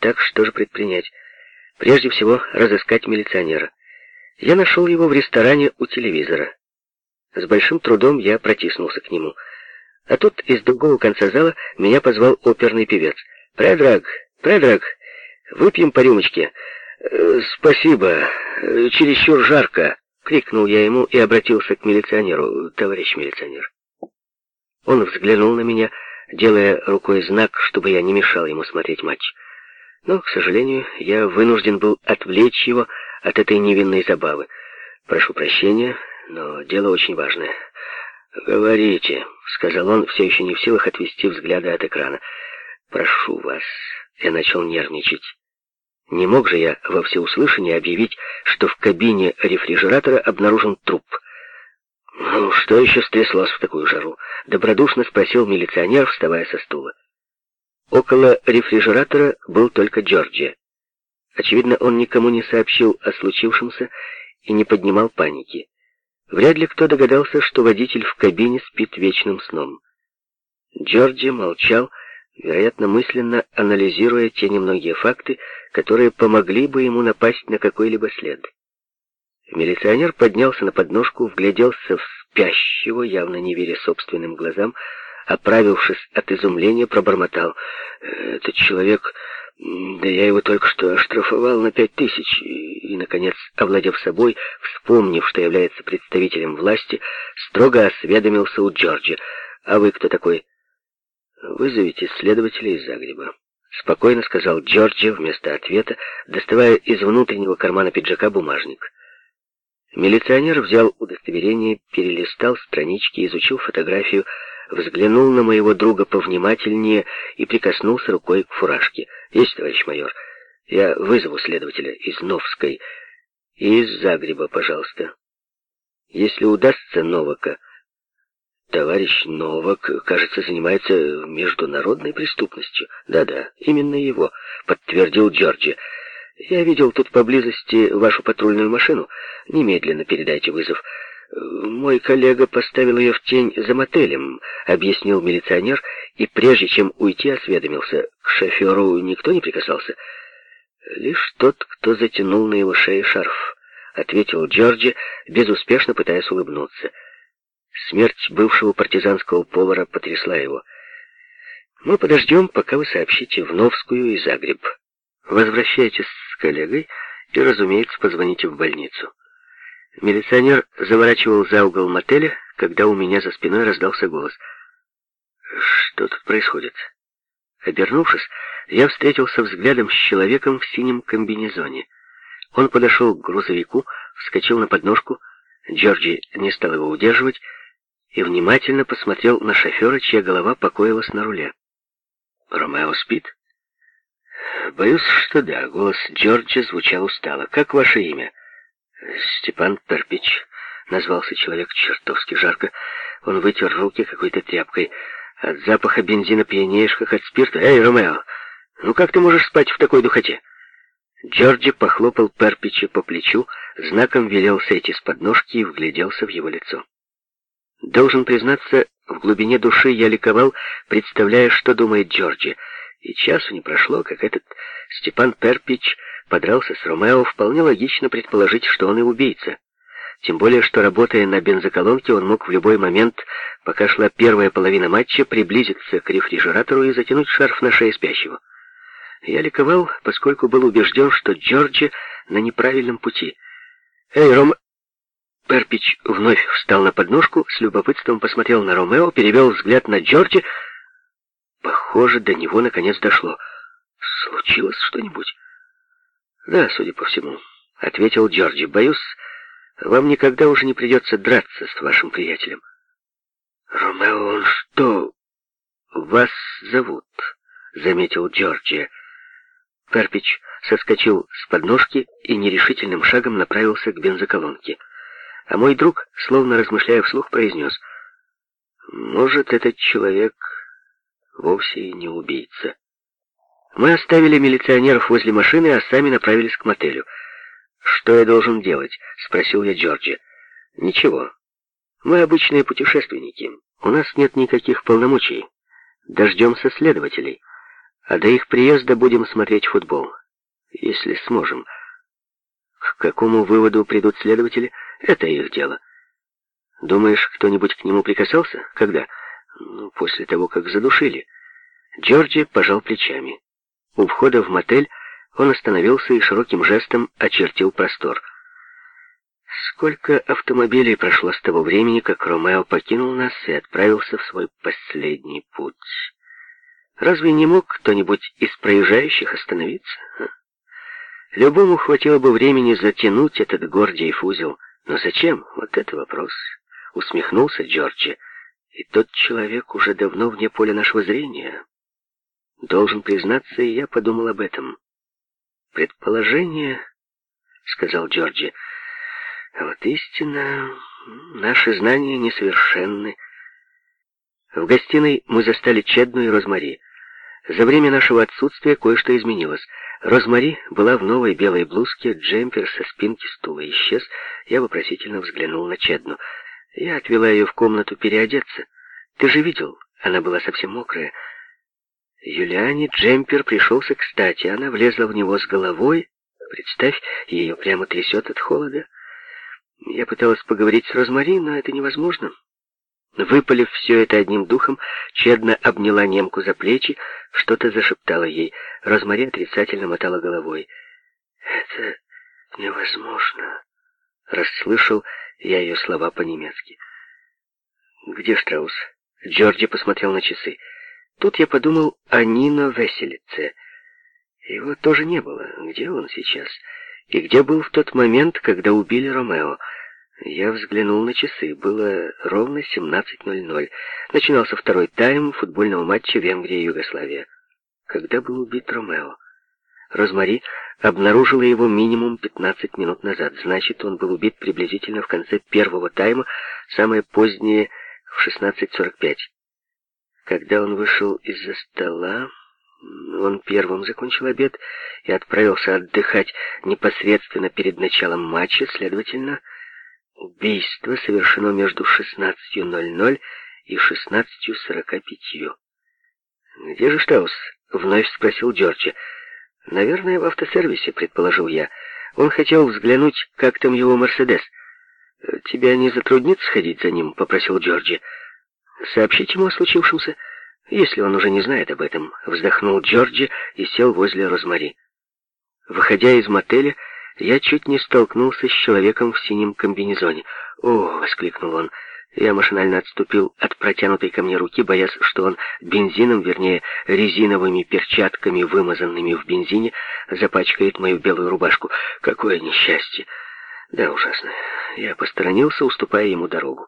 Так что же предпринять? Прежде всего, разыскать милиционера. Я нашел его в ресторане у телевизора. С большим трудом я протиснулся к нему. А тут из другого конца зала меня позвал оперный певец. «Предраг, Предраг, выпьем по рюмочке». «Э, «Спасибо, чересчур жарко», — крикнул я ему и обратился к милиционеру. «Товарищ милиционер». Он взглянул на меня, делая рукой знак, чтобы я не мешал ему смотреть матч. Но, к сожалению, я вынужден был отвлечь его от этой невинной забавы. Прошу прощения, но дело очень важное. «Говорите», — сказал он, все еще не в силах отвести взгляда от экрана. «Прошу вас». Я начал нервничать. Не мог же я во всеуслышание объявить, что в кабине рефрижератора обнаружен труп. «Ну, что еще стряслось в такую жару?» — добродушно спросил милиционер, вставая со стула. Около рефрижератора был только Джорджи. Очевидно, он никому не сообщил о случившемся и не поднимал паники. Вряд ли кто догадался, что водитель в кабине спит вечным сном. Джорджи молчал, вероятно, мысленно анализируя те немногие факты, которые помогли бы ему напасть на какой-либо след. Милиционер поднялся на подножку, вгляделся в спящего, явно не веря собственным глазам, оправившись от изумления, пробормотал. «Этот человек... Да я его только что оштрафовал на пять тысяч». И, наконец, овладев собой, вспомнив, что является представителем власти, строго осведомился у Джорджа. «А вы кто такой?» «Вызовите следователя из Загреба», — спокойно сказал Джорджи вместо ответа, доставая из внутреннего кармана пиджака бумажник. Милиционер взял удостоверение, перелистал странички, изучил фотографию, взглянул на моего друга повнимательнее и прикоснулся рукой к фуражке. «Есть, товарищ майор, я вызову следователя из Новской и из Загреба, пожалуйста. Если удастся Новака, товарищ Новак, кажется, занимается международной преступностью. Да-да, именно его, подтвердил Джорджи. Я видел тут поблизости вашу патрульную машину. Немедленно передайте вызов. «Мой коллега поставил ее в тень за мотелем», — объяснил милиционер, и прежде чем уйти, осведомился. К шоферу никто не прикасался. «Лишь тот, кто затянул на его шее шарф», — ответил Джорджи, безуспешно пытаясь улыбнуться. Смерть бывшего партизанского повара потрясла его. «Мы подождем, пока вы сообщите в Новскую и Загреб. Возвращайтесь с коллегой и, разумеется, позвоните в больницу». Милиционер заворачивал за угол мотеля, когда у меня за спиной раздался голос. «Что тут происходит?» Обернувшись, я встретился взглядом с человеком в синем комбинезоне. Он подошел к грузовику, вскочил на подножку, Джорджи не стал его удерживать и внимательно посмотрел на шофера, чья голова покоилась на руле. «Ромео спит?» «Боюсь, что да». Голос Джорджа звучал устало. «Как ваше имя?» Степан Перпич, назвался человек чертовски жарко. Он вытер руки какой-то тряпкой. От запаха бензина пьянеешь, как от спирта. Эй, Ромео, ну как ты можешь спать в такой духоте? Джорджи похлопал Перпича по плечу, знаком велел сойти с подножки и вгляделся в его лицо. Должен признаться, в глубине души я ликовал, представляя, что думает Джорджи. И часу не прошло, как этот Степан Перпич подрался с Ромео, вполне логично предположить, что он и убийца. Тем более, что работая на бензоколонке, он мог в любой момент, пока шла первая половина матча, приблизиться к рефрижератору и затянуть шарф на шее спящего. Я ликовал, поскольку был убежден, что Джорджи на неправильном пути. «Эй, Ром...» Перпич вновь встал на подножку, с любопытством посмотрел на Ромео, перевел взгляд на Джорджи. Похоже, до него наконец дошло. «Случилось что-нибудь?» «Да, судя по всему», — ответил Джорджи. «Боюсь, вам никогда уже не придется драться с вашим приятелем». «Ромео, он что?» «Вас зовут», — заметил Джорджи. Перпич соскочил с подножки и нерешительным шагом направился к бензоколонке. А мой друг, словно размышляя вслух, произнес, «Может, этот человек вовсе и не убийца». Мы оставили милиционеров возле машины, а сами направились к мотелю. «Что я должен делать?» — спросил я Джорджи. «Ничего. Мы обычные путешественники. У нас нет никаких полномочий. Дождемся следователей. А до их приезда будем смотреть футбол. Если сможем. К какому выводу придут следователи, это их дело. Думаешь, кто-нибудь к нему прикасался? Когда? Ну, после того, как задушили. Джорджи пожал плечами. У входа в мотель он остановился и широким жестом очертил простор. Сколько автомобилей прошло с того времени, как Ромео покинул нас и отправился в свой последний путь? Разве не мог кто-нибудь из проезжающих остановиться? Любому хватило бы времени затянуть этот гордиев узел. Но зачем? Вот это вопрос. Усмехнулся Джорджи. И тот человек уже давно вне поля нашего зрения. Должен признаться, и я подумал об этом. Предположение, сказал Джорджи, а вот истина, наши знания несовершенны. В гостиной мы застали Чедну и Розмари. За время нашего отсутствия кое-что изменилось. Розмари была в новой белой блузке, джемпер со спинки стула исчез. Я вопросительно взглянул на Чедну. Я отвела ее в комнату переодеться. Ты же видел, она была совсем мокрая. Юлиане джемпер пришелся кстати. Она влезла в него с головой. Представь, ее прямо трясет от холода. Я пыталась поговорить с Розмари, но это невозможно. Выпалив все это одним духом, Чедна обняла немку за плечи, что-то зашептала ей. Розмари отрицательно мотала головой. «Это невозможно», — расслышал я ее слова по-немецки. «Где Штраус?» Джорджи посмотрел на часы. Тут я подумал о Нино Веселице. Его тоже не было. Где он сейчас? И где был в тот момент, когда убили Ромео? Я взглянул на часы. Было ровно 17.00. Начинался второй тайм футбольного матча Венгрия-Югославия. Когда был убит Ромео? Розмари обнаружила его минимум 15 минут назад. Значит, он был убит приблизительно в конце первого тайма, самое позднее в 16.45. Когда он вышел из-за стола, он первым закончил обед и отправился отдыхать непосредственно перед началом матча, следовательно, Убийство совершено между 16.00 и 16.45. «Где же Штаус?» — вновь спросил Джорджи. «Наверное, в автосервисе», — предположил я. Он хотел взглянуть, как там его Мерседес. «Тебя не затруднит сходить за ним?» — попросил Джорджи. «Сообщить ему о случившемся, если он уже не знает об этом», — вздохнул Джорджи и сел возле Розмари. Выходя из мотеля, я чуть не столкнулся с человеком в синем комбинезоне. «О!» — воскликнул он. Я машинально отступил от протянутой ко мне руки, боясь, что он бензином, вернее, резиновыми перчатками, вымазанными в бензине, запачкает мою белую рубашку. Какое несчастье! Да, ужасно. Я посторонился, уступая ему дорогу.